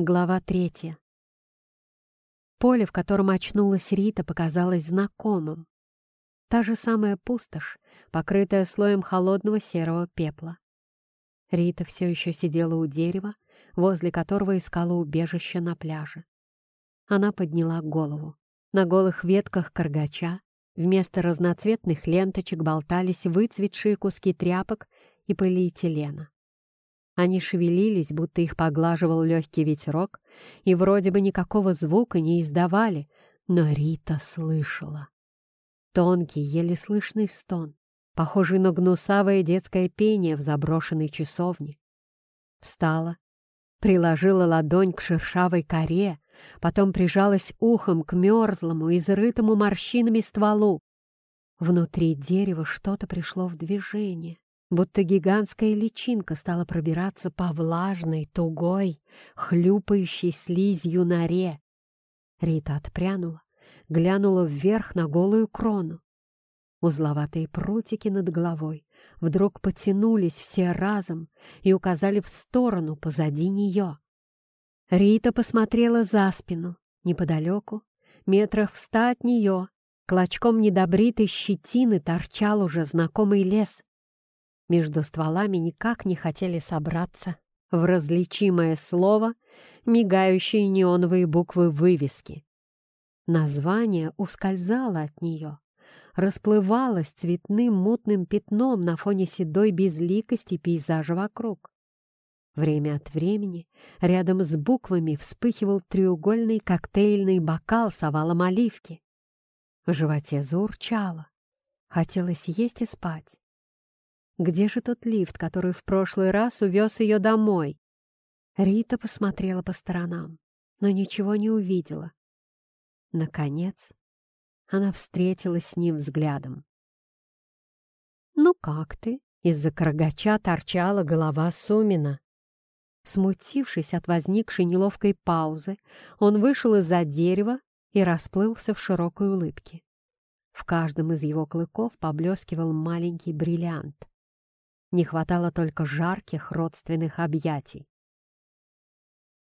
Глава третья. Поле, в котором очнулась Рита, показалось знакомым. Та же самая пустошь, покрытая слоем холодного серого пепла. Рита все еще сидела у дерева, возле которого искала убежище на пляже. Она подняла голову. На голых ветках каргача вместо разноцветных ленточек болтались выцветшие куски тряпок и полиэтилена. Они шевелились, будто их поглаживал легкий ветерок, и вроде бы никакого звука не издавали, но Рита слышала. Тонкий, еле слышный стон, похожий на гнусавое детское пение в заброшенной часовне. Встала, приложила ладонь к шершавой коре, потом прижалась ухом к мерзлому, изрытому морщинами стволу. Внутри дерева что-то пришло в движение будто гигантская личинка стала пробираться по влажной, тугой, хлюпающей слизью норе. Рита отпрянула, глянула вверх на голую крону. Узловатые прутики над головой вдруг потянулись все разом и указали в сторону позади нее. Рита посмотрела за спину, неподалеку, метрах в ста от нее, клочком недобритой щетины торчал уже знакомый лес. Между стволами никак не хотели собраться в различимое слово мигающие неоновые буквы вывески. Название ускользало от нее, расплывалось цветным мутным пятном на фоне седой безликости пейзажа вокруг. Время от времени рядом с буквами вспыхивал треугольный коктейльный бокал с овалом оливки. В животе заурчало. Хотелось есть и спать. Где же тот лифт, который в прошлый раз увез ее домой? Рита посмотрела по сторонам, но ничего не увидела. Наконец, она встретилась с ним взглядом. «Ну как ты?» — из-за крогача торчала голова Сумина. Смутившись от возникшей неловкой паузы, он вышел из-за дерева и расплылся в широкой улыбке. В каждом из его клыков поблескивал маленький бриллиант. Не хватало только жарких родственных объятий.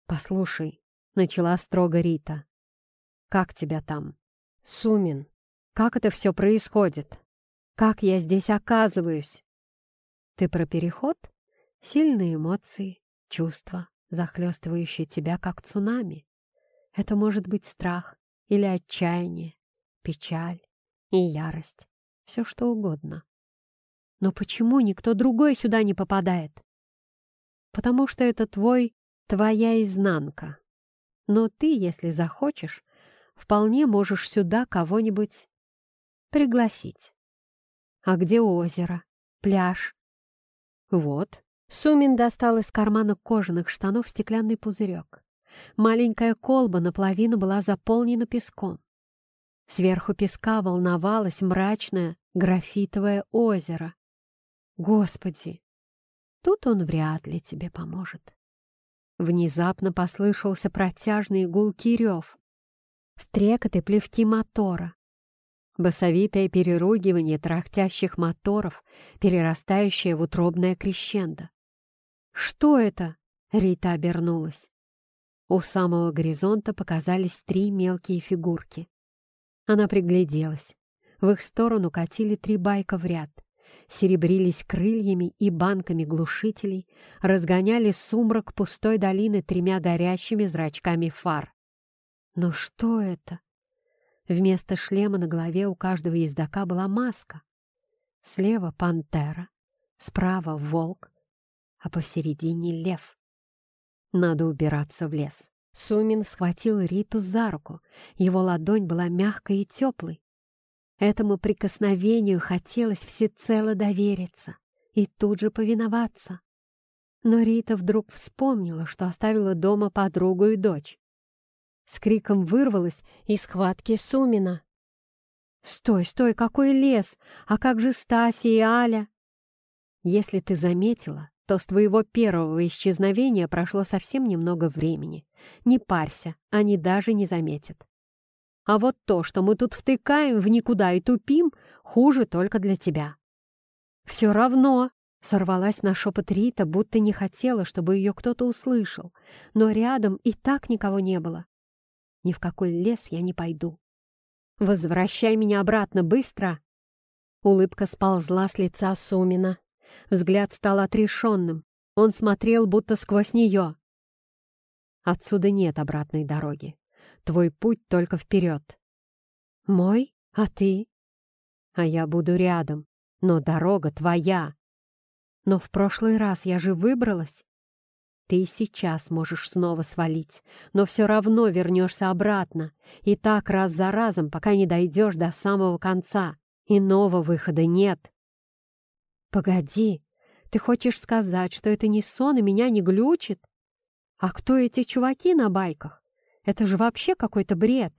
«Послушай», — начала строго Рита, — «как тебя там? Сумин, как это все происходит? Как я здесь оказываюсь?» «Ты про переход? Сильные эмоции, чувства, захлестывающие тебя, как цунами. Это может быть страх или отчаяние, печаль и ярость, все что угодно. Но почему никто другой сюда не попадает? Потому что это твой, твоя изнанка. Но ты, если захочешь, вполне можешь сюда кого-нибудь пригласить. А где озеро? Пляж? Вот. Сумин достал из кармана кожаных штанов стеклянный пузырек. Маленькая колба наполовину была заполнена песком. Сверху песка волновалось мрачное графитовое озеро. Господи, тут он вряд ли тебе поможет. Внезапно послышался протяжный гулкий рев, стрекот и плевки мотора, басовитое переругивание трахтящих моторов, перерастающее в утробное крещендо. «Что это?» — Рита обернулась. У самого горизонта показались три мелкие фигурки. Она пригляделась. В их сторону катили три байка в ряд — серебрились крыльями и банками глушителей, разгоняли сумрак пустой долины тремя горящими зрачками фар. Но что это? Вместо шлема на голове у каждого ездока была маска. Слева — пантера, справа — волк, а посередине — лев. Надо убираться в лес. Сумин схватил Риту за руку. Его ладонь была мягкой и теплой. Этому прикосновению хотелось всецело довериться и тут же повиноваться. Но Рита вдруг вспомнила, что оставила дома подругу и дочь. С криком вырвалась из схватки Сумина. «Стой, стой, какой лес! А как же Стаси и Аля?» «Если ты заметила, то с твоего первого исчезновения прошло совсем немного времени. Не парься, они даже не заметят. А вот то, что мы тут втыкаем в никуда и тупим, хуже только для тебя. Все равно, Сорвалась на шепот Рита, будто не хотела, чтобы ее кто-то услышал, но рядом и так никого не было. Ни в какой лес я не пойду. «Возвращай меня обратно, быстро!» Улыбка сползла с лица Сумина. Взгляд стал отрешенным. Он смотрел, будто сквозь нее. «Отсюда нет обратной дороги. Твой путь только вперед». «Мой? А ты?» «А я буду рядом. Но дорога твоя. Но в прошлый раз я же выбралась. Ты сейчас можешь снова свалить, но все равно вернешься обратно, и так раз за разом, пока не дойдешь до самого конца. Иного выхода нет. Погоди, ты хочешь сказать, что это не сон и меня не глючит? А кто эти чуваки на байках? Это же вообще какой-то бред.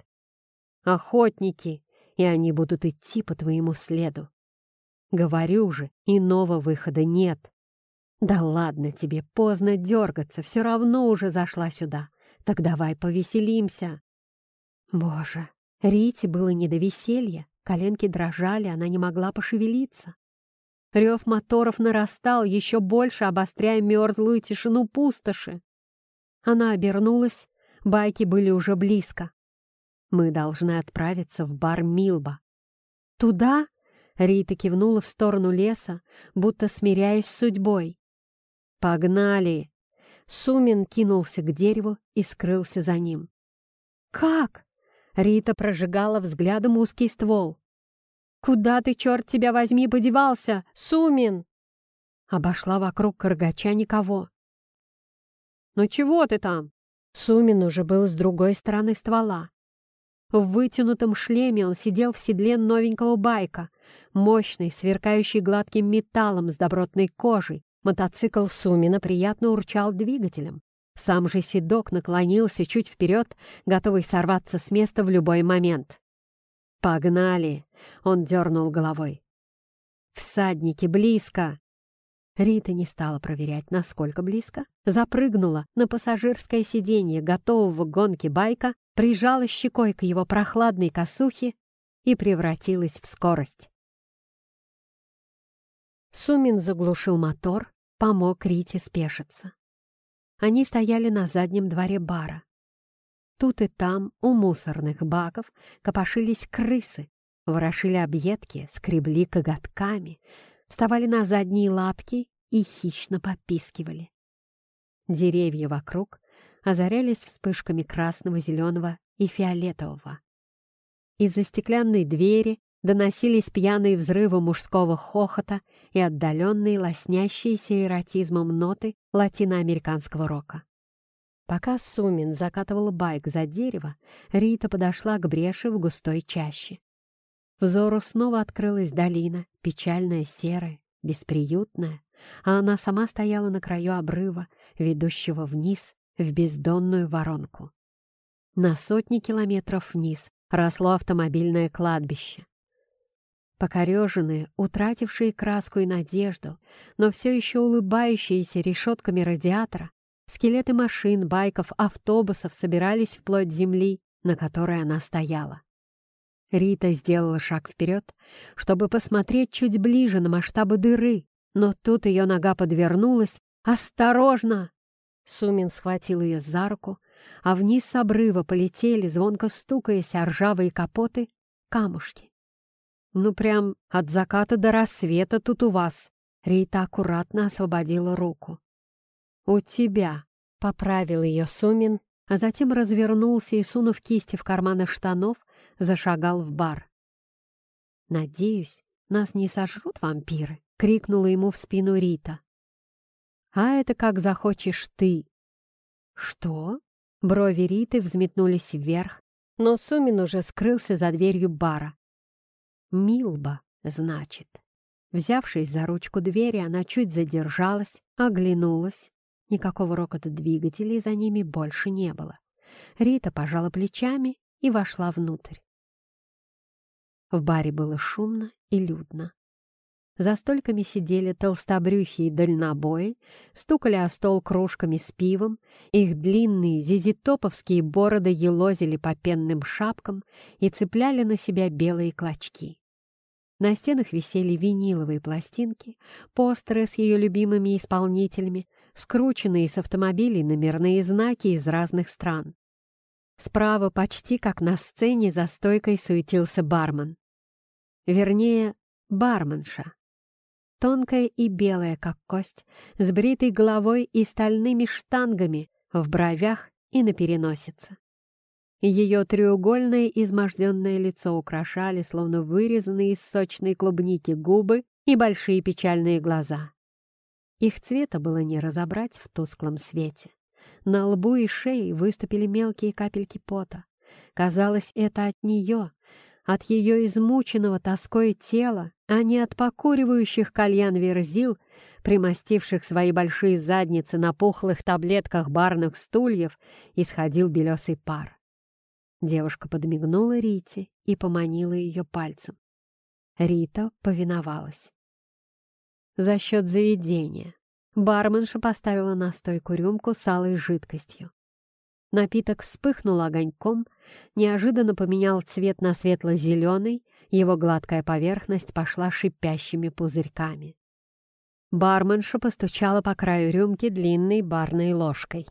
Охотники, и они будут идти по твоему следу. Говорю же, иного выхода нет. Да ладно тебе, поздно дергаться, все равно уже зашла сюда. Так давай повеселимся. Боже, Рите было не до веселья, коленки дрожали, она не могла пошевелиться. Рев моторов нарастал, еще больше обостряя мерзлую тишину пустоши. Она обернулась, байки были уже близко. Мы должны отправиться в бар Милба. Туда, Рита кивнула в сторону леса, будто смиряясь с судьбой. «Погнали!» Сумин кинулся к дереву и скрылся за ним. «Как?» Рита прожигала взглядом узкий ствол. «Куда ты, черт тебя возьми, подевался, Сумин?» Обошла вокруг Каргача никого. «Ну чего ты там?» Сумин уже был с другой стороны ствола. В вытянутом шлеме он сидел в седле новенького байка, мощный, сверкающий гладким металлом с добротной кожей. Мотоцикл Сумина приятно урчал двигателем. Сам же седок наклонился чуть вперед, готовый сорваться с места в любой момент. «Погнали!» — он дернул головой. «Всадники близко!» Рита не стала проверять, насколько близко. Запрыгнула на пассажирское сиденье готового гонки байка, прижала щекой к его прохладной косухе и превратилась в скорость. Сумин заглушил мотор, помог Рите спешиться. Они стояли на заднем дворе бара. Тут и там у мусорных баков копошились крысы, ворошили объедки, скребли коготками, вставали на задние лапки и хищно попискивали. Деревья вокруг озарялись вспышками красного, зеленого и фиолетового. Из-за стеклянной двери доносились пьяные взрывы мужского хохота и отдаленные, лоснящиеся эротизмом ноты латиноамериканского рока. Пока Сумин закатывал байк за дерево, Рита подошла к бреши в густой чаще. Взору снова открылась долина, печальная, серая, бесприютная, а она сама стояла на краю обрыва, ведущего вниз в бездонную воронку. На сотни километров вниз росло автомобильное кладбище. Покореженные, утратившие краску и надежду, но все еще улыбающиеся решетками радиатора, скелеты машин, байков, автобусов собирались вплоть земли, на которой она стояла. Рита сделала шаг вперед, чтобы посмотреть чуть ближе на масштабы дыры, но тут ее нога подвернулась. «Осторожно!» Сумин схватил ее за руку, а вниз с обрыва полетели, звонко стукаясь о ржавые капоты, камушки. «Ну прям от заката до рассвета тут у вас!» Рита аккуратно освободила руку. «У тебя!» — поправил ее Сумин, а затем развернулся и, сунув кисти в карманы штанов, зашагал в бар. «Надеюсь, нас не сожрут вампиры?» — крикнула ему в спину Рита. «А это как захочешь ты!» «Что?» Брови Риты взметнулись вверх, но Сумин уже скрылся за дверью бара. «Милба, значит». Взявшись за ручку двери, она чуть задержалась, оглянулась. Никакого рокота двигателей за ними больше не было. Рита пожала плечами и вошла внутрь. В баре было шумно и людно. За столиками сидели толстобрюхи и дальнобои, стукали о стол кружками с пивом, их длинные зизитоповские бороды елозили по пенным шапкам и цепляли на себя белые клочки. На стенах висели виниловые пластинки, постеры с ее любимыми исполнителями, скрученные с автомобилей номерные знаки из разных стран. Справа, почти как на сцене, за стойкой суетился бармен. Вернее, барменша. Тонкая и белая, как кость, с бритой головой и стальными штангами в бровях и на переносице. Ее треугольное изможденное лицо украшали, словно вырезанные из сочной клубники губы и большие печальные глаза. Их цвета было не разобрать в тусклом свете. На лбу и шее выступили мелкие капельки пота. Казалось, это от нее, от ее измученного тоской тела, а не от покуривающих кальян верзил, примостивших свои большие задницы на пухлых таблетках барных стульев, исходил белесый пар. Девушка подмигнула Рите и поманила ее пальцем. Рита повиновалась. За счет заведения барменша поставила на стойку рюмку с алой жидкостью. Напиток вспыхнул огоньком, неожиданно поменял цвет на светло-зеленый, его гладкая поверхность пошла шипящими пузырьками. Барменша постучала по краю рюмки длинной барной ложкой.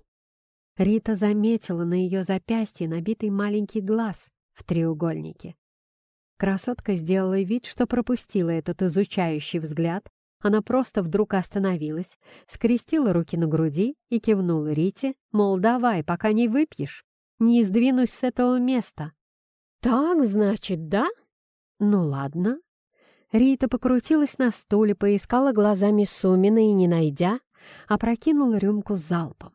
Рита заметила на ее запястье набитый маленький глаз в треугольнике. Красотка сделала вид, что пропустила этот изучающий взгляд. Она просто вдруг остановилась, скрестила руки на груди и кивнула Рите, мол, давай, пока не выпьешь, не сдвинусь с этого места. «Так, значит, да?» «Ну ладно». Рита покрутилась на стуле, поискала глазами Сумина и, не найдя, опрокинула рюмку залпом.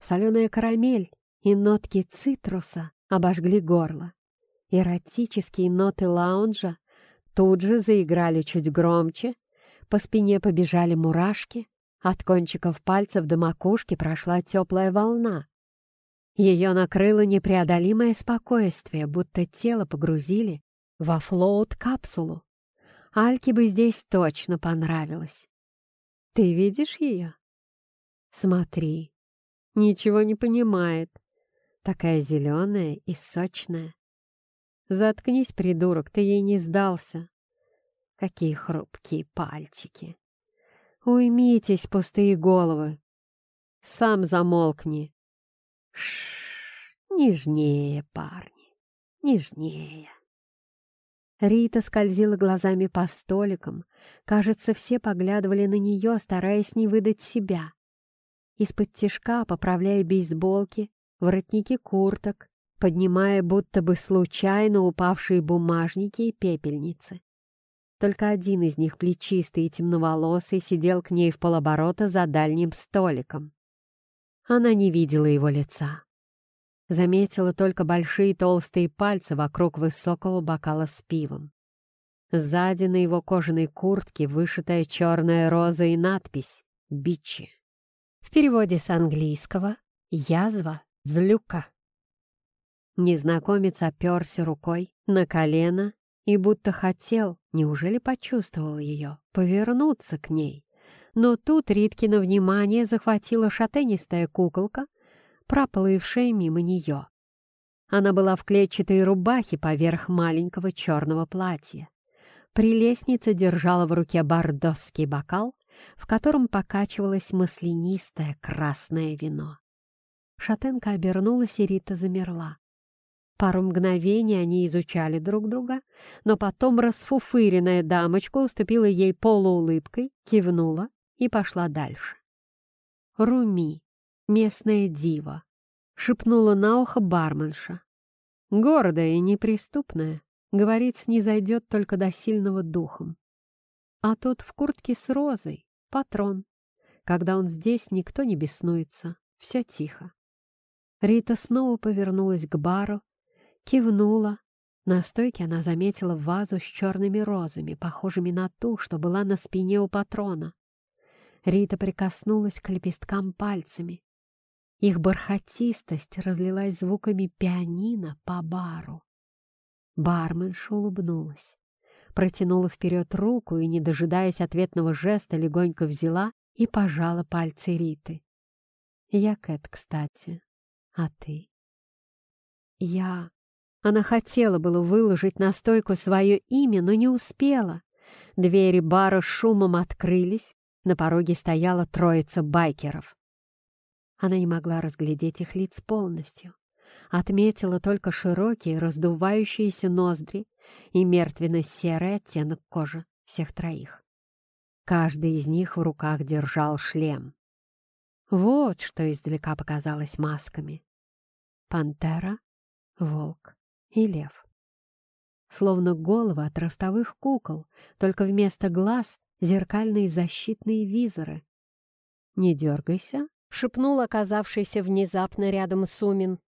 Соленая карамель и нотки цитруса обожгли горло. Эротические ноты лаунжа тут же заиграли чуть громче, по спине побежали мурашки, от кончиков пальцев до макушки прошла теплая волна. Ее накрыло непреодолимое спокойствие, будто тело погрузили во флоут-капсулу. Альке бы здесь точно понравилось. «Ты видишь ее?» «Смотри, Ничего не понимает. Такая зеленая и сочная. Заткнись, придурок, ты ей не сдался. Какие хрупкие пальчики. Уймитесь, пустые головы. Сам замолкни. Шш, нежнее, парни, нежнее. Рита скользила глазами по столикам. Кажется, все поглядывали на нее, стараясь не выдать себя из-под тишка поправляя бейсболки, воротники курток, поднимая будто бы случайно упавшие бумажники и пепельницы. Только один из них, плечистый и темноволосый, сидел к ней в полоборота за дальним столиком. Она не видела его лица. Заметила только большие толстые пальцы вокруг высокого бокала с пивом. Сзади на его кожаной куртке вышитая черная роза и надпись «Бичи». В переводе с английского «язва злюка». Незнакомец оперся рукой на колено и будто хотел, неужели почувствовал ее, повернуться к ней. Но тут Риткино внимание захватила шатенистая куколка, проплывшая мимо нее. Она была в клетчатой рубахе поверх маленького черного платья. Прелестница держала в руке бордосский бокал в котором покачивалось маслянистое красное вино. Шатенка обернулась, и Рита замерла. Пару мгновений они изучали друг друга, но потом расфуфыренная дамочка уступила ей полуулыбкой, кивнула и пошла дальше. «Руми, местная дива», — шепнула на ухо барменша. «Гордая и неприступная, говорит, снизойдет только до сильного духом. А тот в куртке с розой, патрон. Когда он здесь, никто не беснуется, все тихо. Рита снова повернулась к бару, кивнула. На стойке она заметила вазу с черными розами, похожими на ту, что была на спине у патрона. Рита прикоснулась к лепесткам пальцами. Их бархатистость разлилась звуками пианино по бару. Барменша улыбнулась протянула вперед руку и, не дожидаясь ответного жеста, легонько взяла и пожала пальцы Риты. «Я Кэт, кстати. А ты?» «Я...» Она хотела было выложить на стойку свое имя, но не успела. Двери бара шумом открылись, на пороге стояла троица байкеров. Она не могла разглядеть их лиц полностью. Отметила только широкие, раздувающиеся ноздри и мертвенно-серый оттенок кожи всех троих. Каждый из них в руках держал шлем. Вот что издалека показалось масками. Пантера, волк и лев. Словно головы от ростовых кукол, только вместо глаз зеркальные защитные визоры. «Не дергайся», — шепнул оказавшийся внезапно рядом Сумин.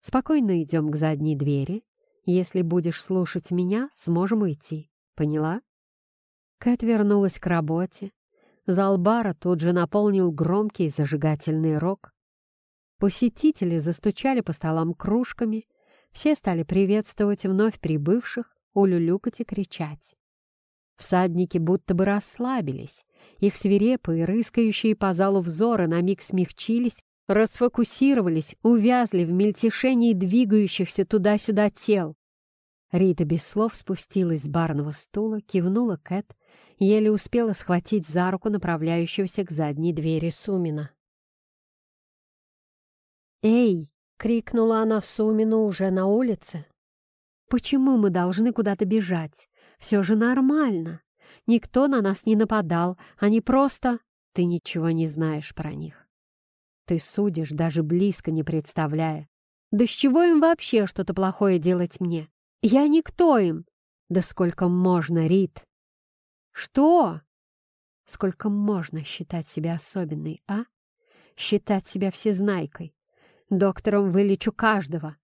«Спокойно идем к задней двери. Если будешь слушать меня, сможем уйти. Поняла?» Кэт вернулась к работе. Зал бара тут же наполнил громкий зажигательный рок. Посетители застучали по столам кружками, все стали приветствовать вновь прибывших, улюлюкать и кричать. Всадники будто бы расслабились, их свирепые, рыскающие по залу взоры на миг смягчились, расфокусировались, увязли в мельтешении двигающихся туда-сюда тел. Рита без слов спустилась с барного стула, кивнула Кэт, еле успела схватить за руку направляющегося к задней двери Сумина. «Эй!» — крикнула она Сумину уже на улице. «Почему мы должны куда-то бежать? Все же нормально. Никто на нас не нападал, они просто... Ты ничего не знаешь про них. Ты судишь, даже близко не представляя. Да с чего им вообще что-то плохое делать мне? Я никто им. Да сколько можно, Рит? Что? Сколько можно считать себя особенной, а? Считать себя всезнайкой? Доктором вылечу каждого.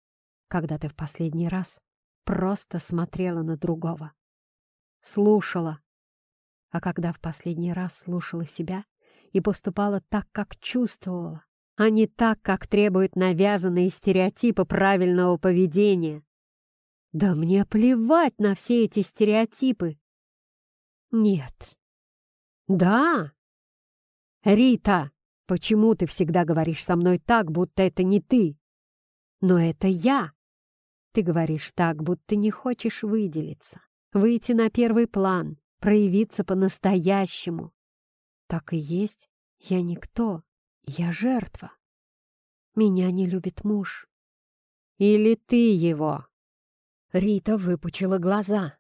Когда ты в последний раз просто смотрела на другого. Слушала. А когда в последний раз слушала себя и поступала так, как чувствовала, а не так, как требуют навязанные стереотипы правильного поведения. Да мне плевать на все эти стереотипы. Нет. Да. Рита, Почему ты всегда говоришь со мной так, будто это не ты? Но это я. Ты говоришь так, будто не хочешь выделиться, выйти на первый план, проявиться по-настоящему. Так и есть. Я никто. Я жертва. Меня не любит муж. Или ты его? Рита выпучила глаза.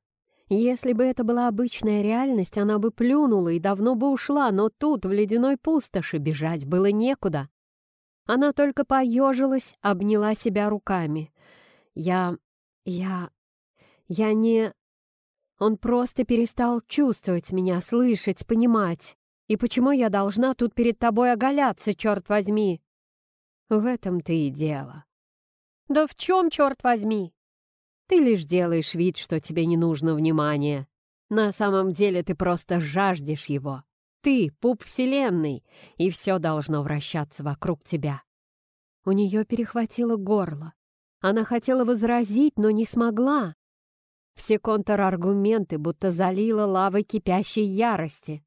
Если бы это была обычная реальность, она бы плюнула и давно бы ушла, но тут, в ледяной пустоши, бежать было некуда. Она только поежилась, обняла себя руками. «Я... я... я не...» Он просто перестал чувствовать меня, слышать, понимать. И почему я должна тут перед тобой оголяться, черт возьми? В этом-то и дело. Да в чем, черт возьми? Ты лишь делаешь вид, что тебе не нужно внимания. На самом деле ты просто жаждешь его. Ты — пуп Вселенной, и все должно вращаться вокруг тебя. У нее перехватило горло. Она хотела возразить, но не смогла. Все контраргументы будто залила лавой кипящей ярости.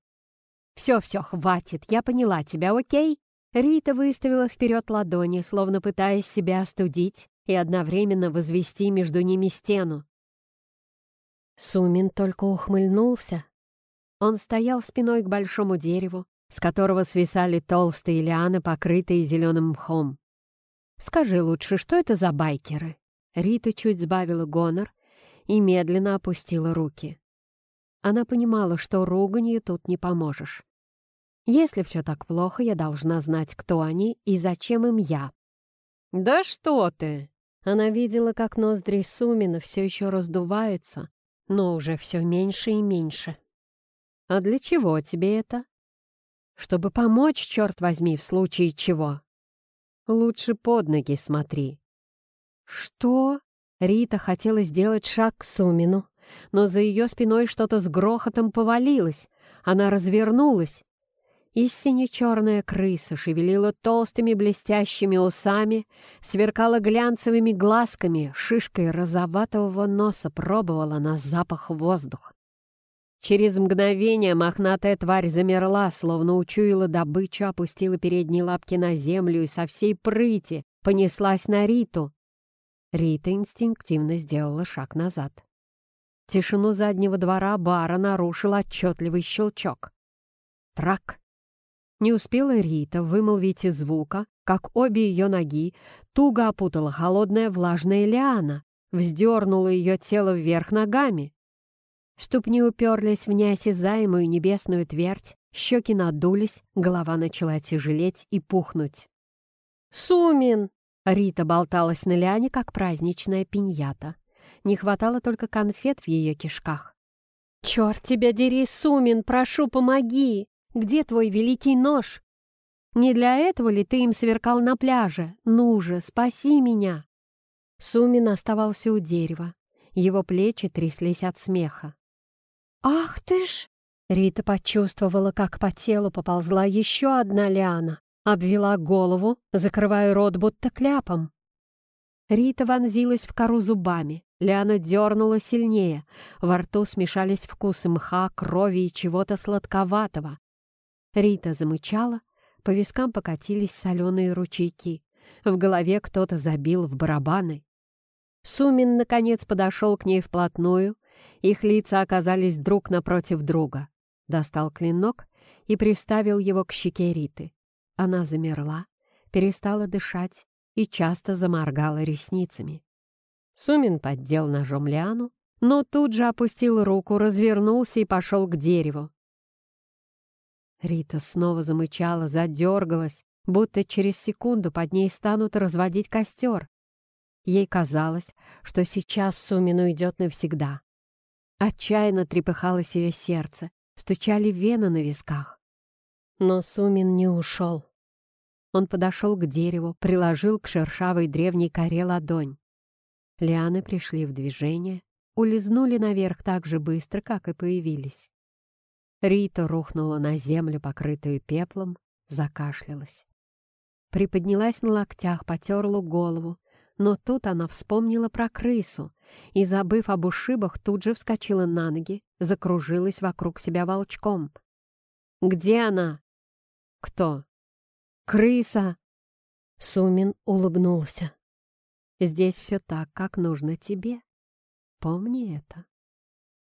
«Все-все, хватит, я поняла тебя, окей?» Рита выставила вперед ладони, словно пытаясь себя остудить, и одновременно возвести между ними стену. Сумин только ухмыльнулся. Он стоял спиной к большому дереву, с которого свисали толстые лианы, покрытые зеленым мхом. «Скажи лучше, что это за байкеры?» Рита чуть сбавила гонор и медленно опустила руки. Она понимала, что руганью тут не поможешь. Если все так плохо, я должна знать, кто они и зачем им я. «Да что ты!» Она видела, как ноздри Сумина все еще раздуваются, но уже все меньше и меньше. «А для чего тебе это?» «Чтобы помочь, черт возьми, в случае чего». «Лучше под ноги смотри». «Что?» Рита хотела сделать шаг к Сумину, но за ее спиной что-то с грохотом повалилось. Она развернулась и сине-черная крыса шевелила толстыми блестящими усами, сверкала глянцевыми глазками, шишкой розоватого носа пробовала на запах воздух. Через мгновение мохнатая тварь замерла, словно учуяла добычу, опустила передние лапки на землю и со всей прыти понеслась на Риту. Рита инстинктивно сделала шаг назад. Тишину заднего двора бара нарушил отчетливый щелчок. Трак! Не успела Рита вымолвить и звука, как обе ее ноги туго опутала холодная влажная лиана, вздернула ее тело вверх ногами. Ступни уперлись в неосязаемую небесную твердь, щеки надулись, голова начала тяжелеть и пухнуть. «Сумин!» Рита болталась на ляне, как праздничная пиньята. Не хватало только конфет в ее кишках. «Черт тебя дери, Сумин, прошу, помоги! Где твой великий нож? Не для этого ли ты им сверкал на пляже? Ну же, спаси меня!» Сумин оставался у дерева. Его плечи тряслись от смеха. «Ах ты ж!» Рита почувствовала, как по телу поползла еще одна лиана, обвела голову, закрывая рот будто кляпом. Рита вонзилась в кору зубами, Лиана дернула сильнее, во рту смешались вкусы мха, крови и чего-то сладковатого. Рита замычала, по вискам покатились соленые ручейки, в голове кто-то забил в барабаны. Сумин, наконец, подошел к ней вплотную, их лица оказались друг напротив друга. Достал клинок и приставил его к щеке Риты. Она замерла, перестала дышать и часто заморгала ресницами. Сумин поддел ножом Лиану, но тут же опустил руку, развернулся и пошел к дереву. Рита снова замычала, задергалась, будто через секунду под ней станут разводить костер. Ей казалось, что сейчас Сумин уйдет навсегда. Отчаянно трепыхалось ее сердце, стучали вены на висках. Но Сумин не ушел. Он подошел к дереву, приложил к шершавой древней коре ладонь. Лианы пришли в движение, улизнули наверх так же быстро, как и появились. Рита рухнула на землю, покрытую пеплом, закашлялась. Приподнялась на локтях, потерла голову, но тут она вспомнила про крысу и, забыв об ушибах, тут же вскочила на ноги, закружилась вокруг себя волчком. «Где она?» «Кто?» «Крыса!» Сумин улыбнулся. «Здесь все так, как нужно тебе. Помни это.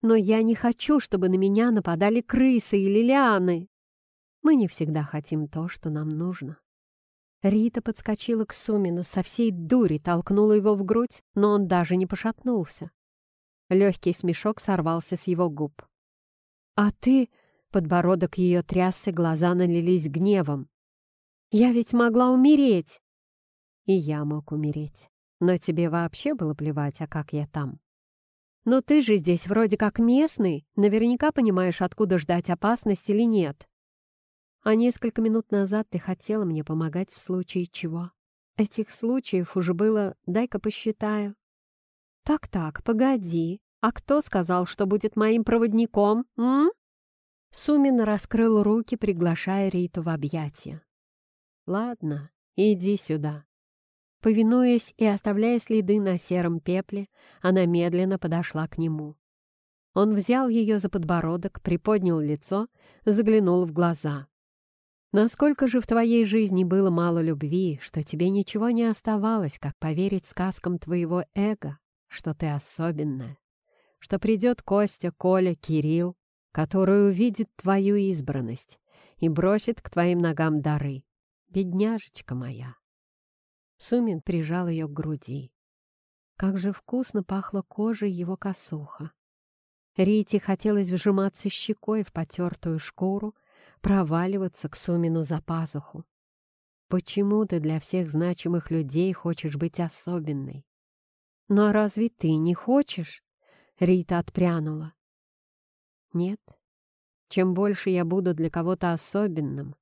Но я не хочу, чтобы на меня нападали крысы или лианы. Мы не всегда хотим то, что нам нужно». Рита подскочила к Сумину, со всей дури толкнула его в грудь, но он даже не пошатнулся. Легкий смешок сорвался с его губ. «А ты...» — подбородок ее трясся, глаза налились гневом. Я ведь могла умереть!» «И я мог умереть. Но тебе вообще было плевать, а как я там?» «Но ты же здесь вроде как местный, наверняка понимаешь, откуда ждать опасность или нет. А несколько минут назад ты хотела мне помогать в случае чего. Этих случаев уже было, дай-ка посчитаю». «Так-так, погоди. А кто сказал, что будет моим проводником, м?» Сумин раскрыл руки, приглашая Риту в объятия. «Ладно, иди сюда». Повинуясь и оставляя следы на сером пепле, она медленно подошла к нему. Он взял ее за подбородок, приподнял лицо, заглянул в глаза. «Насколько же в твоей жизни было мало любви, что тебе ничего не оставалось, как поверить сказкам твоего эго, что ты особенная, что придет Костя, Коля, Кирилл, который увидит твою избранность и бросит к твоим ногам дары, бедняжечка моя!» Сумин прижал ее к груди. Как же вкусно пахло кожей его косуха. Рите хотелось вжиматься щекой в потертую шкуру, проваливаться к Сумину за пазуху. Почему ты для всех значимых людей хочешь быть особенной? А разве ты не хочешь? Рита отпрянула. Нет. Чем больше я буду для кого-то особенным,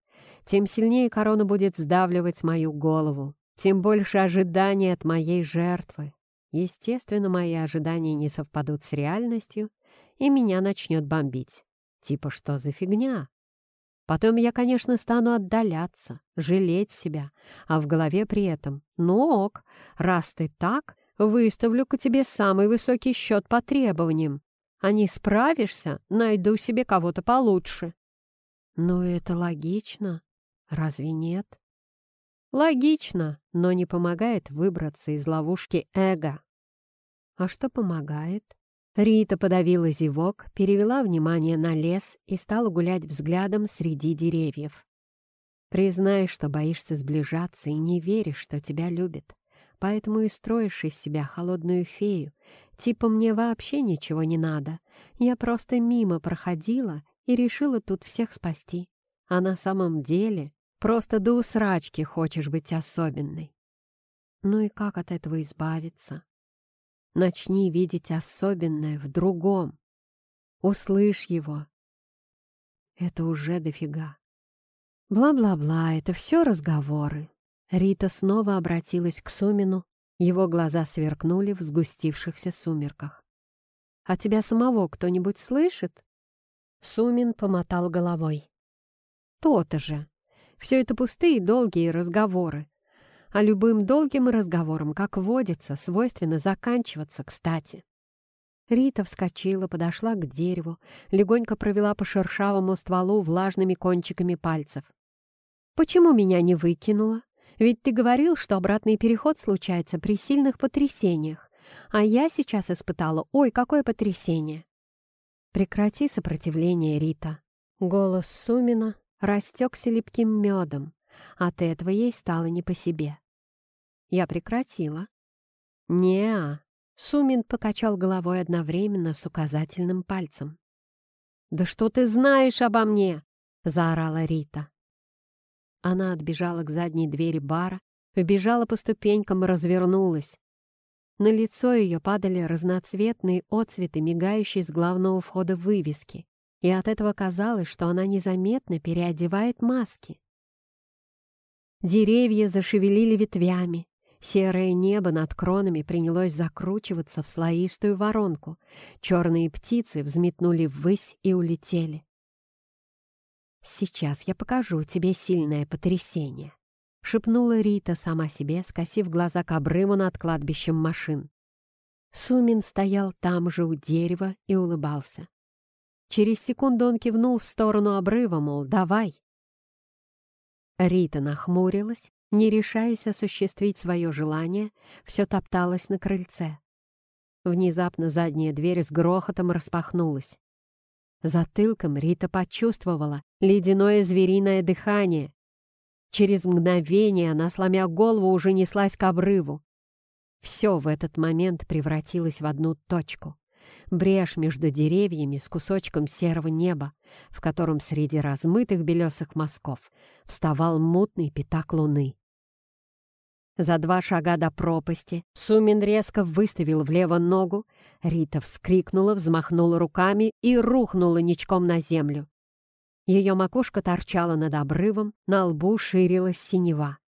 тем сильнее корона будет сдавливать мою голову, тем больше ожиданий от моей жертвы. Естественно, мои ожидания не совпадут с реальностью, и меня начнет бомбить. Типа, что за фигня? Потом я, конечно, стану отдаляться, жалеть себя, а в голове при этом «Ну ок, раз ты так, выставлю-ка тебе самый высокий счет по требованиям. А не справишься, найду себе кого-то получше». «Ну, это логично», Разве нет? Логично, но не помогает выбраться из ловушки эго. А что помогает? Рита подавила зевок, перевела внимание на лес и стала гулять взглядом среди деревьев. Признай, что боишься сближаться и не веришь, что тебя любят. Поэтому и строишь из себя холодную фею. Типа мне вообще ничего не надо. Я просто мимо проходила и решила тут всех спасти. А на самом деле просто до усрачки хочешь быть особенной. Ну и как от этого избавиться? Начни видеть особенное в другом. Услышь его. Это уже дофига. Бла-бла-бла, это все разговоры. Рита снова обратилась к Сумину, его глаза сверкнули в сгустившихся сумерках. «А тебя самого кто-нибудь слышит?» Сумин помотал головой. «То-то же. Все это пустые долгие разговоры. А любым долгим разговорам, как водится, свойственно заканчиваться кстати». Рита вскочила, подошла к дереву, легонько провела по шершавому стволу влажными кончиками пальцев. «Почему меня не выкинула?» Ведь ты говорил, что обратный переход случается при сильных потрясениях, а я сейчас испытала, ой, какое потрясение. Прекрати сопротивление, Рита. Голос Сумина растекся липким медом, от этого ей стало не по себе. Я прекратила. не Сумин покачал головой одновременно с указательным пальцем. «Да что ты знаешь обо мне?» — заорала Рита. Она отбежала к задней двери бара, убежала по ступенькам и развернулась. На лицо ее падали разноцветные отцветы, мигающие с главного входа вывески, и от этого казалось, что она незаметно переодевает маски. Деревья зашевелили ветвями, серое небо над кронами принялось закручиваться в слоистую воронку, черные птицы взметнули ввысь и улетели. «Сейчас я покажу тебе сильное потрясение», — шепнула Рита сама себе, скосив глаза к обрыву над кладбищем машин. Сумин стоял там же у дерева и улыбался. Через секунду он кивнул в сторону обрыва, мол, давай. Рита нахмурилась, не решаясь осуществить свое желание, все топталась на крыльце. Внезапно задняя дверь с грохотом распахнулась. Затылком Рита почувствовала ледяное звериное дыхание. Через мгновение она, сломя голову, уже неслась к обрыву. Все в этот момент превратилось в одну точку. Брешь между деревьями с кусочком серого неба, в котором среди размытых белесых мазков вставал мутный пятак луны. За два шага до пропасти Сумин резко выставил влево ногу, Рита вскрикнула, взмахнула руками и рухнула ничком на землю. Ее макушка торчала над обрывом, на лбу ширилась синева.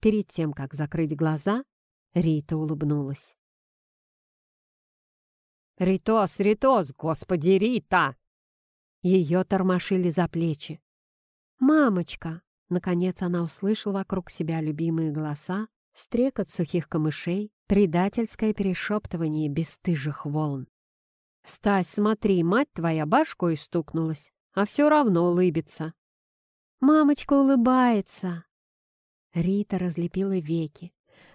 Перед тем, как закрыть глаза, Рита улыбнулась. «Ритос, Ритос, господи, Рита!» Ее тормошили за плечи. «Мамочка!» Наконец она услышала вокруг себя любимые голоса, стрекот сухих камышей, предательское перешептывание бесстыжих волн. «Стась, смотри, мать твоя башкой стукнулась, а все равно улыбится». «Мамочка улыбается!» Рита разлепила веки.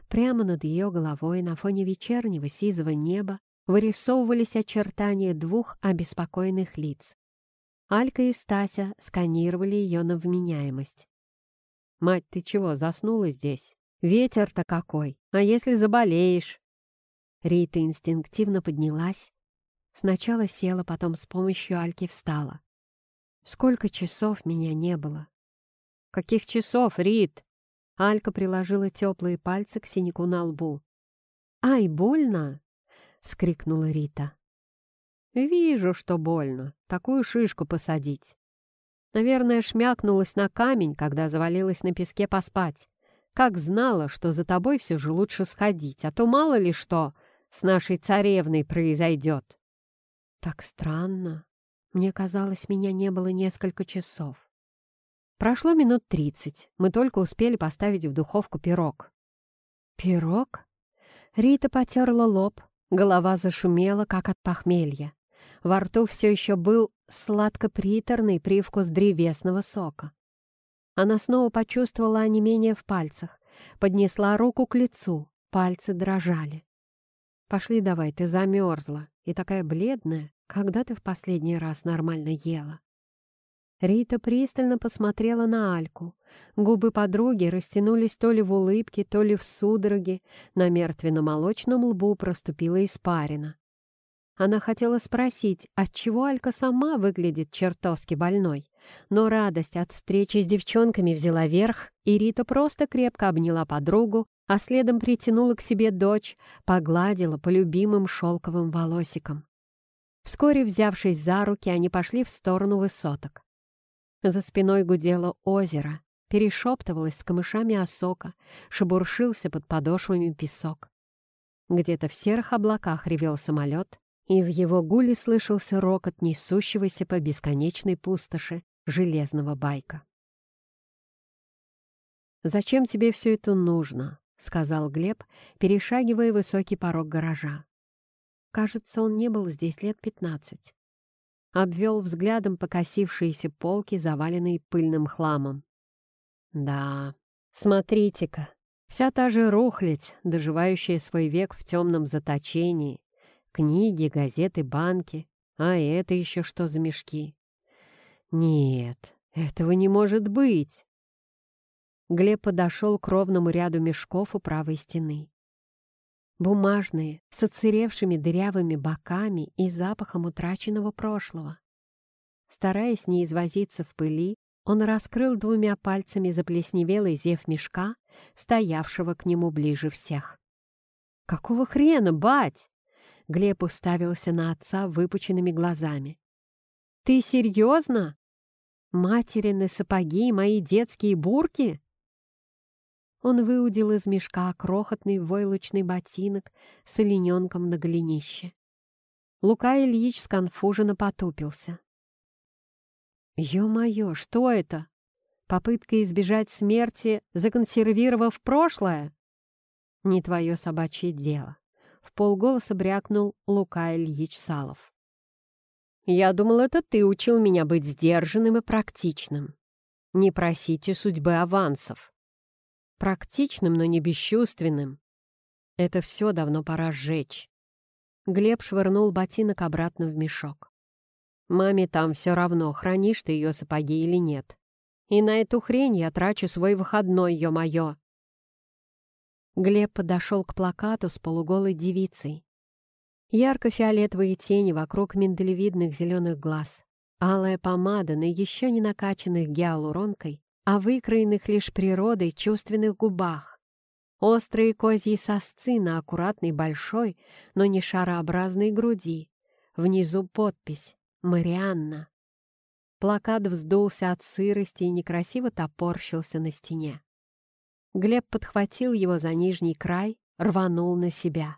Прямо над ее головой на фоне вечернего сизого неба вырисовывались очертания двух обеспокоенных лиц. Алька и Стася сканировали ее на вменяемость. «Мать, ты чего, заснула здесь? Ветер-то какой! А если заболеешь?» Рита инстинктивно поднялась. Сначала села, потом с помощью Альки встала. «Сколько часов меня не было?» «Каких часов, Рит?» Алька приложила теплые пальцы к синяку на лбу. «Ай, больно!» — вскрикнула Рита. «Вижу, что больно. Такую шишку посадить. Наверное, шмякнулась на камень, когда завалилась на песке поспать. Как знала, что за тобой все же лучше сходить, а то мало ли что с нашей царевной произойдет. Так странно. Мне казалось, меня не было несколько часов. Прошло минут тридцать. Мы только успели поставить в духовку пирог. Пирог? Рита потерла лоб, голова зашумела, как от похмелья. Во рту все еще был сладко-приторный привкус древесного сока. Она снова почувствовала онемение в пальцах, поднесла руку к лицу, пальцы дрожали. «Пошли давай, ты замерзла и такая бледная. Когда ты в последний раз нормально ела?» Рита пристально посмотрела на Альку. Губы подруги растянулись то ли в улыбке, то ли в судороге. На мертвенно-молочном лбу проступила испарина. Она хотела спросить, отчего Алька сама выглядит чертовски больной. Но радость от встречи с девчонками взяла верх, и Рита просто крепко обняла подругу, а следом притянула к себе дочь, погладила по любимым шелковым волосикам. Вскоре, взявшись за руки, они пошли в сторону высоток. За спиной гудело озеро, перешептывалось с камышами осока, шебуршился под подошвами песок. Где-то в серых облаках ревел самолет, и в его гуле слышался рокот несущегося по бесконечной пустоши железного байка. «Зачем тебе все это нужно?» — сказал Глеб, перешагивая высокий порог гаража. Кажется, он не был здесь лет пятнадцать. Обвел взглядом покосившиеся полки, заваленные пыльным хламом. «Да, смотрите-ка, вся та же рухлядь, доживающая свой век в темном заточении, Книги, газеты, банки. А это еще что за мешки? Нет, этого не может быть. Глеб подошел к ровному ряду мешков у правой стены. Бумажные, с отсыревшими дырявыми боками и запахом утраченного прошлого. Стараясь не извозиться в пыли, он раскрыл двумя пальцами заплесневелый зев мешка, стоявшего к нему ближе всех. «Какого хрена, бать?» Глеб уставился на отца выпученными глазами. «Ты серьезно? Материны сапоги и мои детские бурки?» Он выудил из мешка крохотный войлочный ботинок с олененком на голенище. Лука Ильич сконфуженно потупился. «Ё-моё, что это? Попытка избежать смерти, законсервировав прошлое? Не твое собачье дело в полголоса брякнул Лука Ильич Салов. «Я думал, это ты учил меня быть сдержанным и практичным. Не просите судьбы авансов. Практичным, но не бесчувственным. Это все давно пора сжечь». Глеб швырнул ботинок обратно в мешок. «Маме там все равно, хранишь ты ее сапоги или нет. И на эту хрень я трачу свой выходной, ё-моё. Глеб подошел к плакату с полуголой девицей. Ярко-фиолетовые тени вокруг миндалевидных зеленых глаз. Алая помада на еще не накачанных гиалуронкой, а выкроенных лишь природой чувственных губах. Острые козьи сосцы на аккуратной большой, но не шарообразной груди. Внизу подпись «Марианна». Плакат вздулся от сырости и некрасиво топорщился на стене. Глеб подхватил его за нижний край, рванул на себя.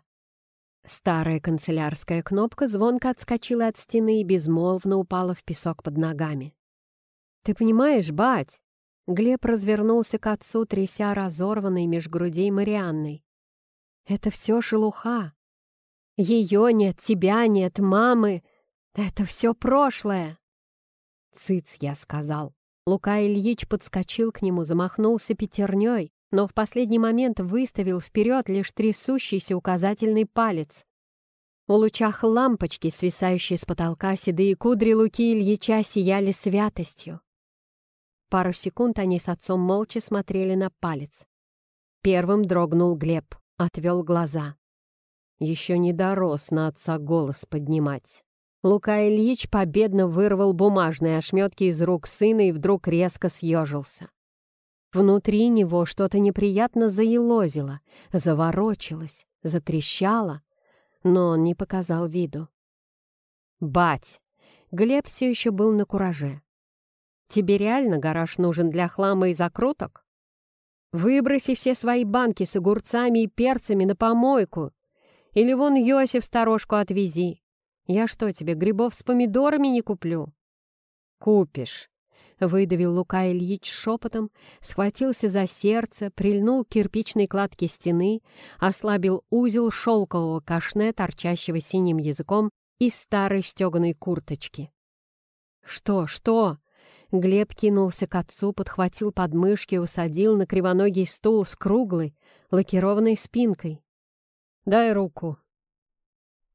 Старая канцелярская кнопка звонко отскочила от стены и безмолвно упала в песок под ногами. «Ты понимаешь, бать?» Глеб развернулся к отцу, тряся разорванной меж грудей Марианной. «Это все шелуха. Ее нет, тебя нет, мамы. Это все прошлое!» «Цыц!» — я сказал. Лука Ильич подскочил к нему, замахнулся пятерней, но в последний момент выставил вперед лишь трясущийся указательный палец. В лучах лампочки, свисающей с потолка, седые кудри Луки Ильича сияли святостью. Пару секунд они с отцом молча смотрели на палец. Первым дрогнул Глеб, отвел глаза. Еще не дорос на отца голос поднимать. Лука Ильич победно вырвал бумажные ошметки из рук сына и вдруг резко съежился. Внутри него что-то неприятно заелозило, заворочилось, затрещало, но он не показал виду. «Бать!» Глеб все еще был на кураже. «Тебе реально гараж нужен для хлама и закруток? Выброси все свои банки с огурцами и перцами на помойку. Или вон Йосиф сторожку отвези. Я что, тебе грибов с помидорами не куплю?» «Купишь», выдавил Лука Ильич шепотом, схватился за сердце, прильнул к кирпичной кладке стены, ослабил узел шелкового кашне, торчащего синим языком из старой стеганой курточки. «Что, что?» Глеб кинулся к отцу, подхватил подмышки усадил на кривоногий стул с круглой, лакированной спинкой. «Дай руку».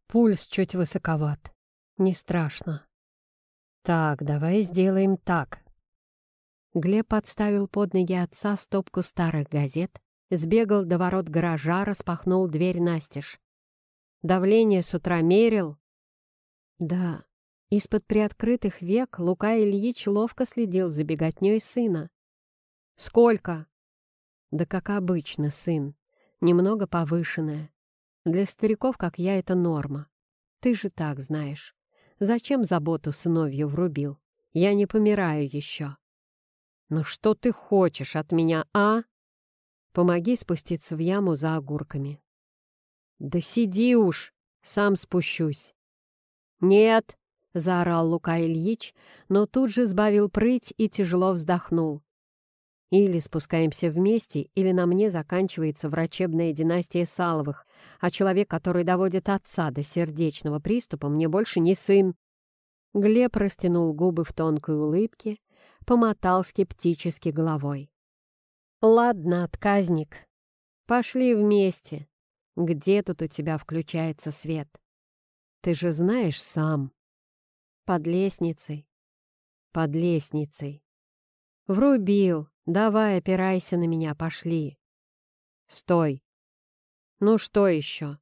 Пульс чуть высоковат. Не страшно. «Так, давай сделаем так». Глеб подставил под ноги отца стопку старых газет, сбегал до ворот гаража, распахнул дверь настежь. «Давление с утра мерил?» «Да, из-под приоткрытых век Лука Ильич ловко следил за беготней сына. «Сколько?» «Да как обычно, сын. Немного повышенная. Для стариков, как я, это норма. Ты же так знаешь. Зачем заботу сыновью врубил? Я не помираю еще». «Ну что ты хочешь от меня, а?» «Помоги спуститься в яму за огурками». «Да сиди уж, сам спущусь». «Нет, — заорал Лука Ильич, но тут же сбавил прыть и тяжело вздохнул. «Или спускаемся вместе, или на мне заканчивается врачебная династия Саловых, а человек, который доводит отца до сердечного приступа, мне больше не сын». Глеб растянул губы в тонкой улыбке, помотал скептически головой. «Ладно, отказник, пошли вместе. Где тут у тебя включается свет? Ты же знаешь сам». Под лестницей. Под лестницей. Врубил. Давай, опирайся на меня, пошли. Стой. Ну что еще?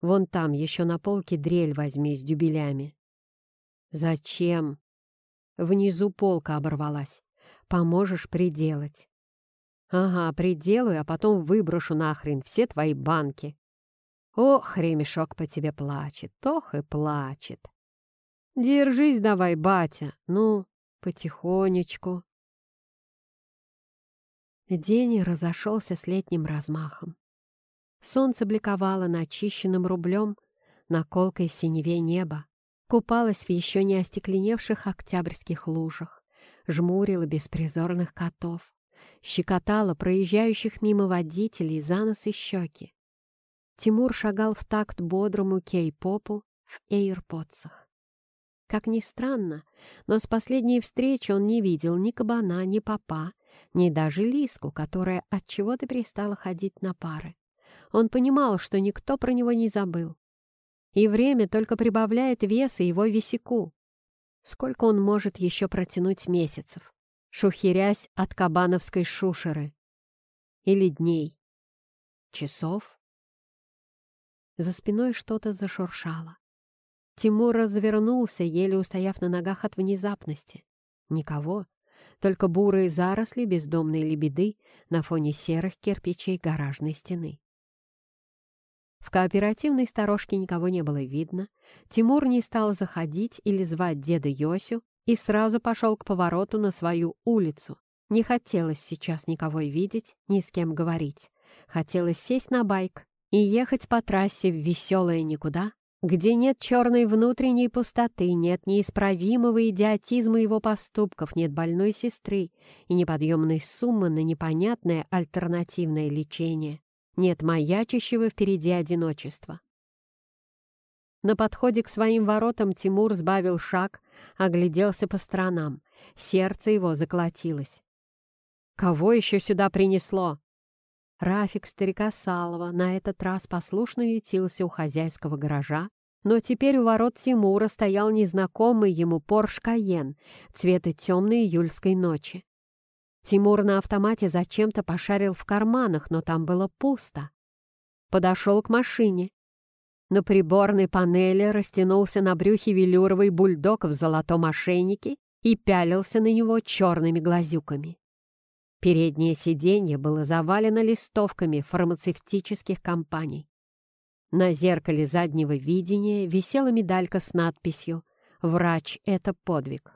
Вон там еще на полке дрель возьми с дюбелями. Зачем? Внизу полка оборвалась. Поможешь приделать. Ага, приделаю, а потом выброшу нахрен все твои банки. Ох, ремешок по тебе плачет, ох и плачет. Держись давай, батя, ну, потихонечку. День разошелся с летним размахом. Солнце бликовало на очищенным рублем на колкой синеве неба, купалось в еще не остекленевших октябрьских лужах, жмурило беспризорных котов, щекотало проезжающих мимо водителей за нос и щеки. Тимур шагал в такт бодрому кей-попу в эйрподсах. Как ни странно, но с последней встречи он не видел ни кабана, ни папа, ни даже Лиску, которая от чего то перестала ходить на пары. Он понимал, что никто про него не забыл. И время только прибавляет веса его висяку. Сколько он может еще протянуть месяцев, шухерясь от кабановской шушеры? Или дней? Часов? За спиной что-то зашуршало. Тимур развернулся, еле устояв на ногах от внезапности. Никого, только бурые заросли бездомной лебеды на фоне серых кирпичей гаражной стены. В кооперативной сторожке никого не было видно. Тимур не стал заходить или звать деда Йосю и сразу пошел к повороту на свою улицу. Не хотелось сейчас никого видеть, ни с кем говорить. Хотелось сесть на байк и ехать по трассе в веселое никуда, где нет черной внутренней пустоты, нет неисправимого идиотизма его поступков, нет больной сестры и неподъемной суммы на непонятное альтернативное лечение, нет маячащего впереди одиночества. На подходе к своим воротам Тимур сбавил шаг, огляделся по сторонам. Сердце его заколотилось. «Кого еще сюда принесло?» Рафик старика Салова на этот раз послушно ютился у хозяйского гаража, но теперь у ворот Тимура стоял незнакомый ему Порш Каен цвета темной июльской ночи. Тимур на автомате зачем-то пошарил в карманах, но там было пусто. Подошел к машине. На приборной панели растянулся на брюхе велюровый бульдог в золотом ошейнике и пялился на него черными глазюками. Переднее сиденье было завалено листовками фармацевтических компаний. На зеркале заднего видения висела медалька с надписью «Врач — это подвиг».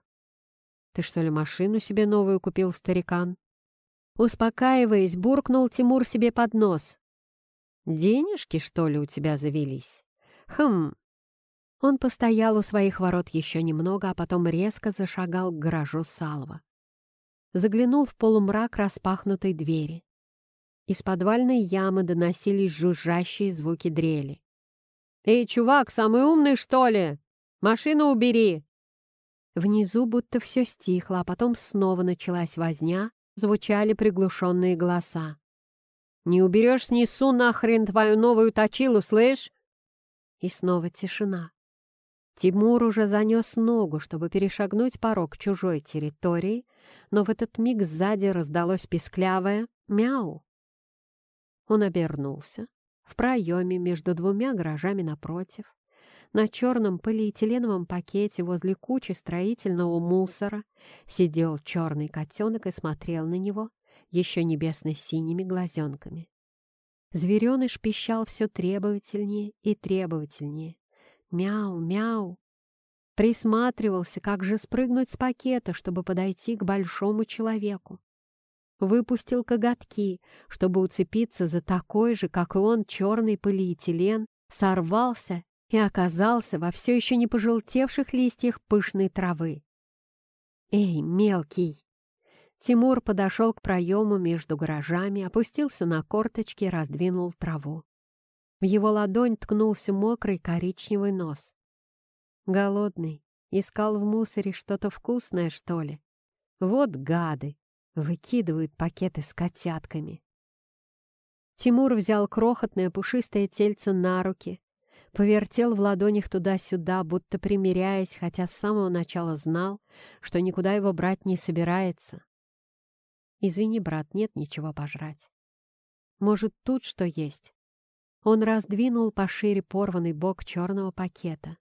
«Ты что ли машину себе новую купил, старикан?» Успокаиваясь, буркнул Тимур себе под нос. «Денежки, что ли, у тебя завелись?» «Хм...» Он постоял у своих ворот еще немного, а потом резко зашагал к гаражу Салова заглянул в полумрак распахнутой двери. Из подвальной ямы доносились жужжащие звуки дрели. «Эй, чувак, самый умный, что ли? Машину убери!» Внизу будто все стихло, а потом снова началась возня, звучали приглушенные голоса. «Не уберешь, снесу нахрен твою новую точилу, слышь?» И снова тишина. Тимур уже занес ногу, чтобы перешагнуть порог чужой территории, но в этот миг сзади раздалось писклявое «мяу». Он обернулся. В проеме между двумя гаражами напротив, на черном полиэтиленовом пакете возле кучи строительного мусора сидел черный котенок и смотрел на него еще небесно-синими глазенками. Звереныш пищал все требовательнее и требовательнее. Мяу, мяу. Присматривался, как же спрыгнуть с пакета, чтобы подойти к большому человеку. Выпустил коготки, чтобы уцепиться за такой же, как и он, черный полиэтилен, сорвался и оказался во все еще не пожелтевших листьях пышной травы. «Эй, мелкий!» Тимур подошел к проему между гаражами, опустился на корточки и раздвинул траву. В его ладонь ткнулся мокрый коричневый нос. Голодный, искал в мусоре что-то вкусное, что ли? Вот гады! Выкидывают пакеты с котятками. Тимур взял крохотное пушистое тельце на руки, повертел в ладонях туда-сюда, будто примиряясь, хотя с самого начала знал, что никуда его брать не собирается. «Извини, брат, нет ничего пожрать. Может, тут что есть?» Он раздвинул пошире порванный бок черного пакета.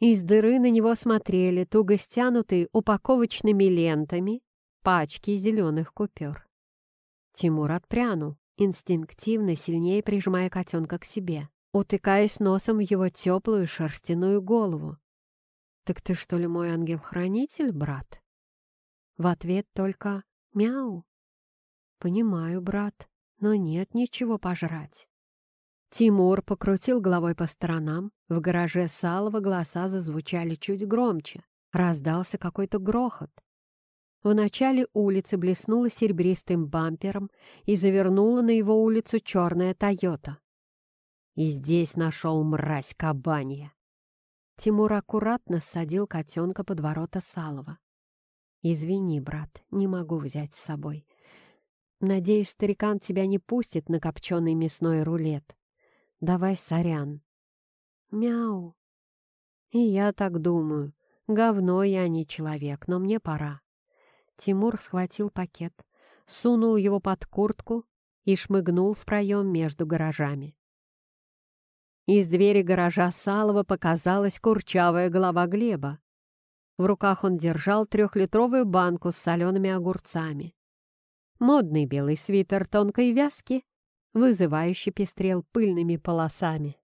Из дыры на него смотрели туго стянутые упаковочными лентами пачки зеленых купюр. Тимур отпрянул, инстинктивно сильнее прижимая котенка к себе, утыкаясь носом в его теплую шерстяную голову. «Так ты что ли мой ангел-хранитель, брат?» В ответ только «мяу». «Понимаю, брат, но нет ничего пожрать». Тимур покрутил головой по сторонам. В гараже Салова голоса зазвучали чуть громче. Раздался какой-то грохот. В начале улицы блеснула серебристым бампером и завернула на его улицу черная «Тойота». И здесь нашел мразь кабанья. Тимур аккуратно ссадил котенка под ворота Салова. «Извини, брат, не могу взять с собой. Надеюсь, старикан тебя не пустит на копченый мясной рулет. Давай сорян». «Мяу». «И я так думаю. Говно я не человек, но мне пора». Тимур схватил пакет, сунул его под куртку и шмыгнул в проем между гаражами. Из двери гаража Салова показалась курчавая голова Глеба. В руках он держал трехлитровую банку с солеными огурцами. Модный белый свитер тонкой вязки вызывающе пестрел пыльными полосами.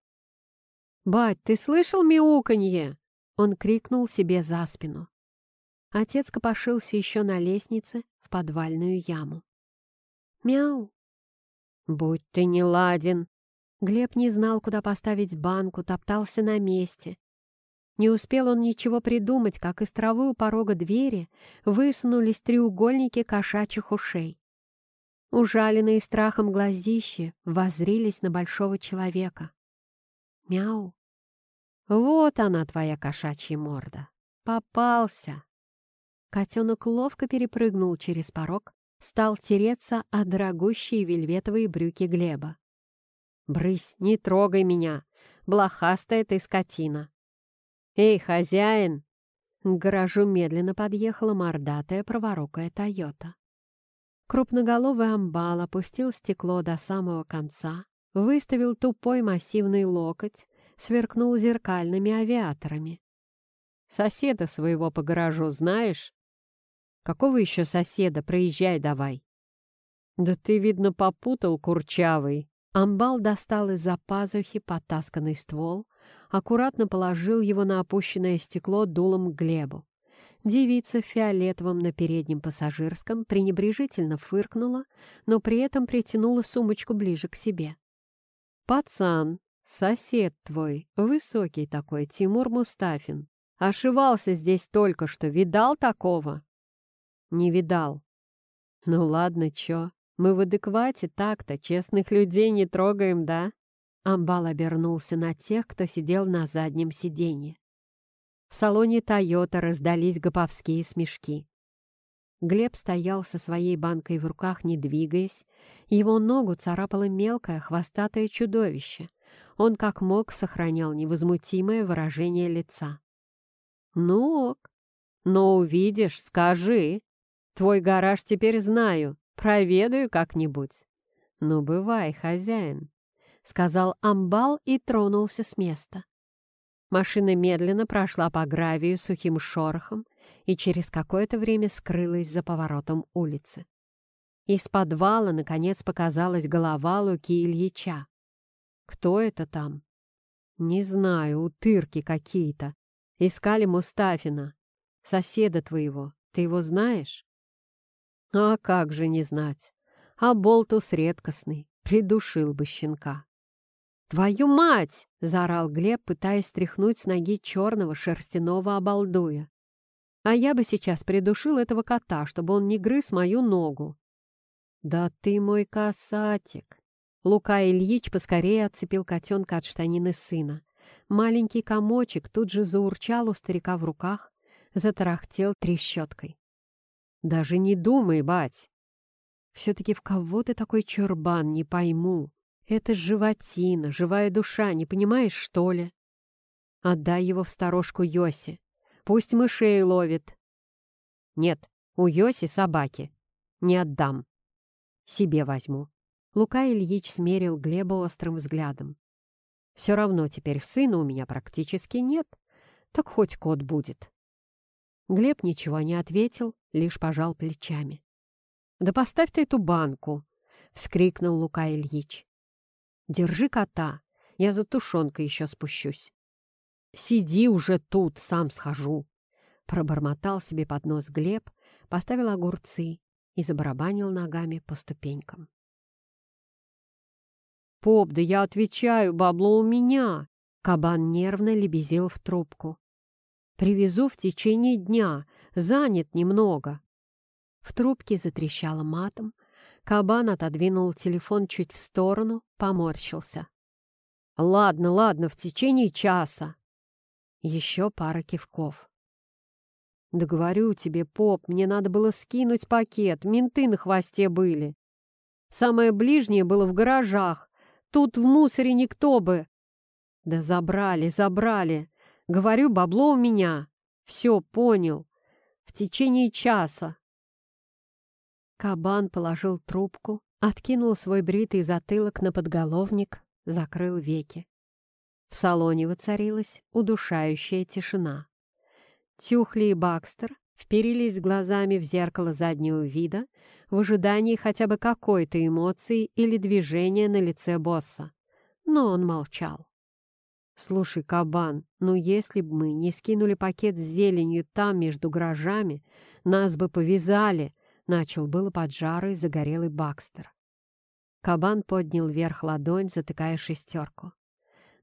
«Бать, ты слышал мяуканье?» Он крикнул себе за спину. Отец копошился еще на лестнице в подвальную яму. «Мяу!» «Будь ты не ладен!» Глеб не знал, куда поставить банку, топтался на месте. Не успел он ничего придумать, как из травы у порога двери высунулись треугольники кошачьих ушей. Ужаленные страхом глазищи воззрились на большого человека. «Мяу! Вот она, твоя кошачья морда! Попался!» Котенок ловко перепрыгнул через порог, стал тереться о дорогущие вельветовые брюки Глеба. «Брысь, не трогай меня! Блохастая ты скотина!» «Эй, хозяин!» К гаражу медленно подъехала мордатая праворукая «Тойота». Крупноголовый амбал опустил стекло до самого конца, выставил тупой массивный локоть, сверкнул зеркальными авиаторами. «Соседа своего по гаражу знаешь?» Какого еще соседа? Проезжай давай. Да ты, видно, попутал, курчавый. Амбал достал из-за пазухи потасканный ствол, аккуратно положил его на опущенное стекло дулом к Глебу. Девица в фиолетовом на переднем пассажирском пренебрежительно фыркнула, но при этом притянула сумочку ближе к себе. «Пацан, сосед твой, высокий такой, Тимур Мустафин, ошивался здесь только что, видал такого?» Не видал. Ну ладно, чё? Мы в адеквате так-то, честных людей не трогаем, да? Амбал обернулся на тех, кто сидел на заднем сиденье. В салоне «Тойота» раздались гоповские смешки. Глеб стоял со своей банкой в руках, не двигаясь. Его ногу царапало мелкое хвостатое чудовище. Он как мог сохранял невозмутимое выражение лица. «Ну ок, но увидишь, скажи. Твой гараж теперь знаю, проведаю как-нибудь». «Ну, бывай, хозяин», — сказал Амбал и тронулся с места. Машина медленно прошла по гравию сухим шорохом и через какое-то время скрылась за поворотом улицы. Из подвала, наконец, показалась голова Луки Ильича. «Кто это там?» «Не знаю, утырки какие-то. Искали Мустафина, соседа твоего. Ты его знаешь?» «А как же не знать? А болтус редкостный, придушил бы щенка». «Твою мать!» — заорал Глеб, пытаясь стряхнуть с ноги черного шерстяного обалдуя. «А я бы сейчас придушил этого кота, чтобы он не грыз мою ногу». «Да ты мой касатик!» Лука Ильич поскорее отцепил котенка от штанины сына. Маленький комочек тут же заурчал у старика в руках, затарахтел трещоткой. «Даже не думай, бать!» «Все-таки в кого ты такой чурбан, не пойму!» Это животина, живая душа, не понимаешь, что ли? Отдай его в сторожку Йоси. Пусть мышей ловит. Нет, у Йоси собаки. Не отдам. Себе возьму. Лука Ильич смерил Глеба острым взглядом. Все равно теперь сына у меня практически нет, так хоть кот будет. Глеб ничего не ответил, лишь пожал плечами. «Да поставь ты эту банку!» — вскрикнул Лука Ильич. Держи кота, я за тушенкой еще спущусь. Сиди уже тут, сам схожу. Пробормотал себе под нос Глеб, поставил огурцы и забарабанил ногами по ступенькам. «Поп, да я отвечаю, бабло у меня!» Кабан нервно лебезил в трубку. «Привезу в течение дня, занят немного». В трубке затрещало матом, Кабан отодвинул телефон чуть в сторону, поморщился. «Ладно, ладно, в течение часа». Еще пара кивков. «Да говорю тебе, поп, мне надо было скинуть пакет, менты на хвосте были. Самое ближнее было в гаражах, тут в мусоре никто бы...» «Да забрали, забрали. Говорю, бабло у меня. Все, понял. В течение часа. Кабан положил трубку, откинул свой бритый затылок на подголовник, закрыл веки. В салоне воцарилась удушающая тишина. Тюхли и Бакстер вперились глазами в зеркало заднего вида в ожидании хотя бы какой-то эмоции или движения на лице босса. Но он молчал. «Слушай, кабан, ну если бы мы не скинули пакет с зеленью там между гаражами, нас бы повязали!» Начал было поджарый загорелый Бакстер. Кабан поднял вверх ладонь, затыкая шестерку.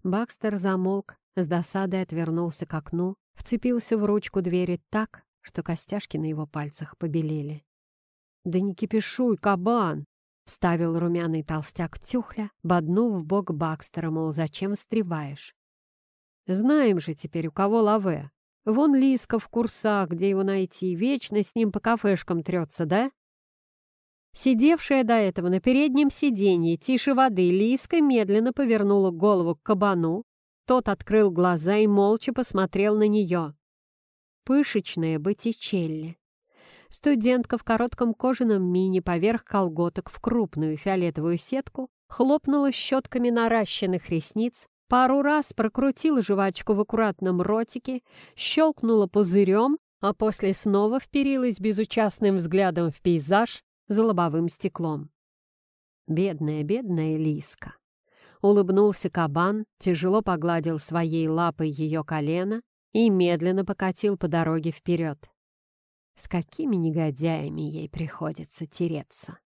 Бакстер замолк, с досадой отвернулся к окну, вцепился в ручку двери так, что костяшки на его пальцах побелели. «Да не кипишуй, кабан!» — вставил румяный толстяк тюхля, боднув в бок Бакстера, мол, зачем встреваешь? «Знаем же теперь, у кого лаве. Вон Лиска в курсах, где его найти, вечно с ним по кафешкам трется, да? Сидевшая до этого на переднем сиденье тише воды Лиска медленно повернула голову к кабану. Тот открыл глаза и молча посмотрел на нее. Пышечная Боттичелли. Студентка в коротком кожаном мини поверх колготок в крупную фиолетовую сетку хлопнула щетками наращенных ресниц, Пару раз прокрутила жвачку в аккуратном ротике, щелкнула пузырем, а после снова вперилась безучастным взглядом в пейзаж за лобовым стеклом. Бедная, бедная Лиска. Улыбнулся кабан, тяжело погладил своей лапой ее колено и медленно покатил по дороге вперед. С какими негодяями ей приходится тереться.